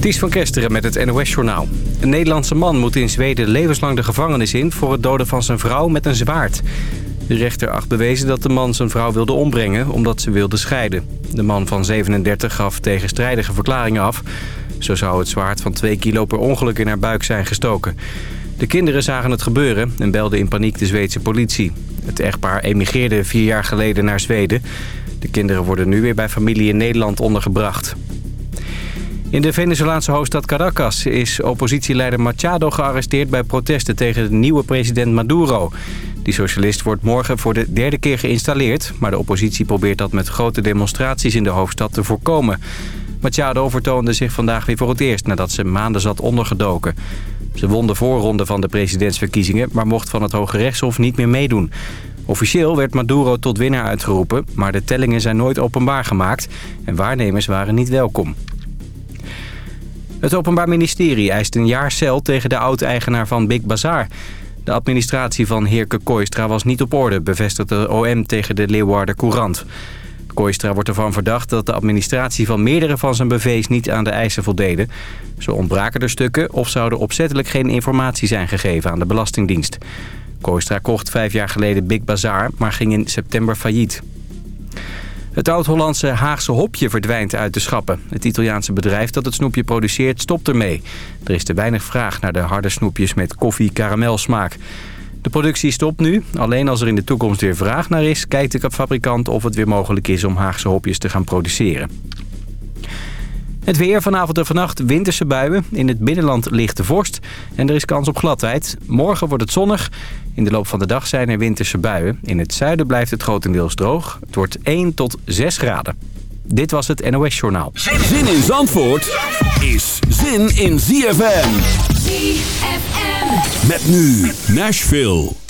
Ties van Kesteren met het NOS-journaal. Een Nederlandse man moet in Zweden levenslang de gevangenis in... voor het doden van zijn vrouw met een zwaard. De rechter acht bewezen dat de man zijn vrouw wilde ombrengen... omdat ze wilde scheiden. De man van 37 gaf tegenstrijdige verklaringen af. Zo zou het zwaard van 2 kilo per ongeluk in haar buik zijn gestoken. De kinderen zagen het gebeuren en belden in paniek de Zweedse politie. Het echtpaar emigreerde vier jaar geleden naar Zweden. De kinderen worden nu weer bij familie in Nederland ondergebracht. In de Venezolaanse hoofdstad Caracas is oppositieleider Machado gearresteerd... bij protesten tegen de nieuwe president Maduro. Die socialist wordt morgen voor de derde keer geïnstalleerd... maar de oppositie probeert dat met grote demonstraties in de hoofdstad te voorkomen. Machado vertoonde zich vandaag weer voor het eerst nadat ze maanden zat ondergedoken. Ze won de voorronde van de presidentsverkiezingen... maar mocht van het Hoge Rechtshof niet meer meedoen. Officieel werd Maduro tot winnaar uitgeroepen... maar de tellingen zijn nooit openbaar gemaakt... en waarnemers waren niet welkom. Het Openbaar Ministerie eist een jaar cel tegen de oud-eigenaar van Big Bazaar. De administratie van Heerke Kooistra was niet op orde, bevestigde de OM tegen de Leeuwarder Courant. Kooistra wordt ervan verdacht dat de administratie van meerdere van zijn BV's niet aan de eisen voldeden. Zo ontbraken er stukken of zouden opzettelijk geen informatie zijn gegeven aan de Belastingdienst. Kooistra kocht vijf jaar geleden Big Bazaar, maar ging in september failliet. Het oud-Hollandse Haagse hopje verdwijnt uit de schappen. Het Italiaanse bedrijf dat het snoepje produceert stopt ermee. Er is te weinig vraag naar de harde snoepjes met koffie-karamelsmaak. De productie stopt nu. Alleen als er in de toekomst weer vraag naar is... kijkt de fabrikant of het weer mogelijk is om Haagse hopjes te gaan produceren. Het weer vanavond en vannacht winterse buien. In het binnenland ligt de vorst en er is kans op gladheid. Morgen wordt het zonnig. In de loop van de dag zijn er winterse buien. In het zuiden blijft het grotendeels droog. Het wordt 1 tot 6 graden. Dit was het NOS Journaal. Zin in Zandvoort is zin in ZFM. ZFM. Met nu Nashville.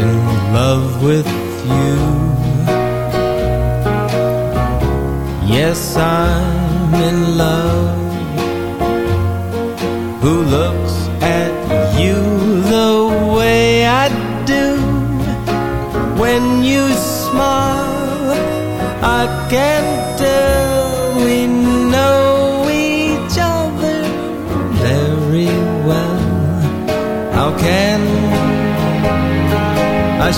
In love with you. Yes, I'm in love. Who looks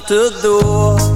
tudo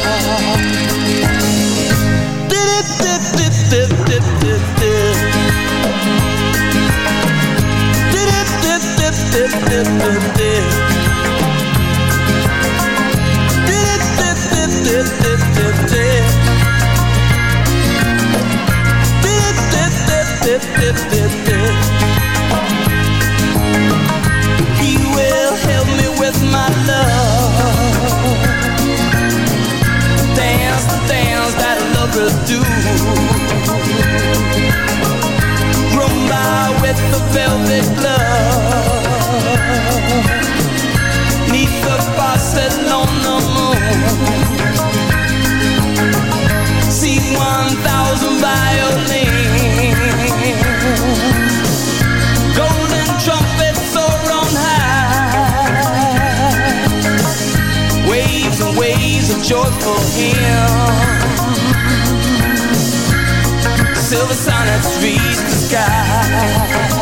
Dip, dip, joyful hymns. Silver sonnets reach the sky.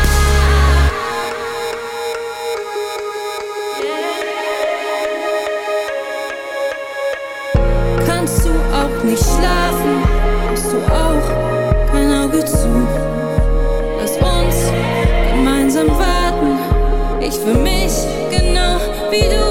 Für mich genau wie du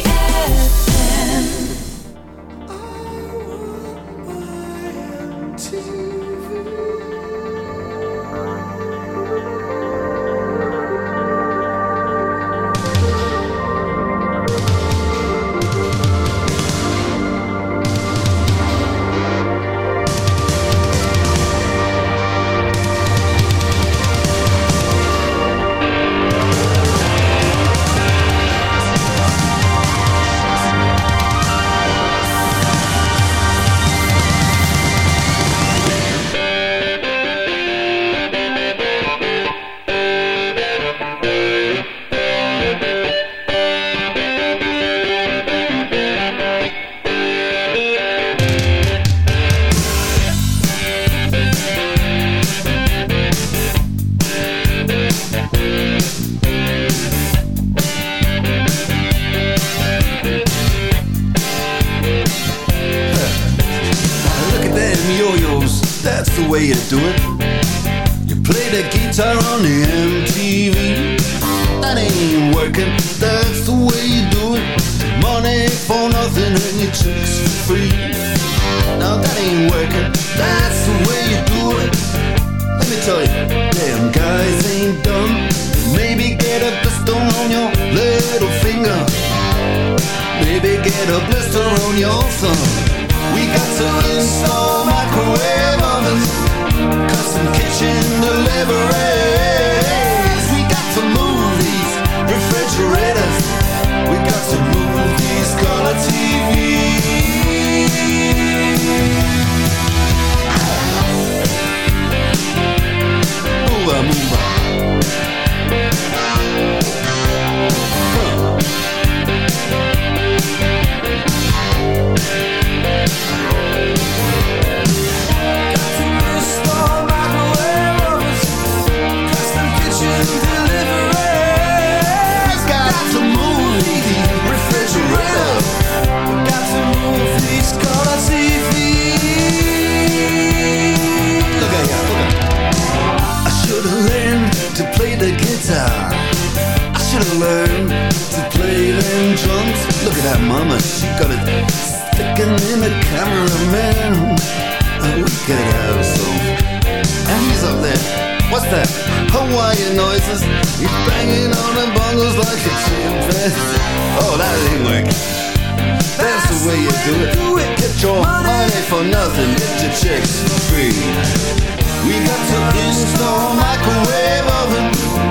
tight. Damn, guys ain't dumb. Maybe get a blister on your little finger. Maybe get a blister on your thumb. We got to install microwave ovens, custom kitchen delivery. I to play them drums. Look at that mama, she got it sticking in the cameraman. Oh, we could have some. And he's up there. What's that? Hawaiian noises. He's banging on the bongos like a chimpanzee. Oh, that ain't working. That's the way you do it. Get your money for nothing. Get your chicks for free. We got to install microwave oven.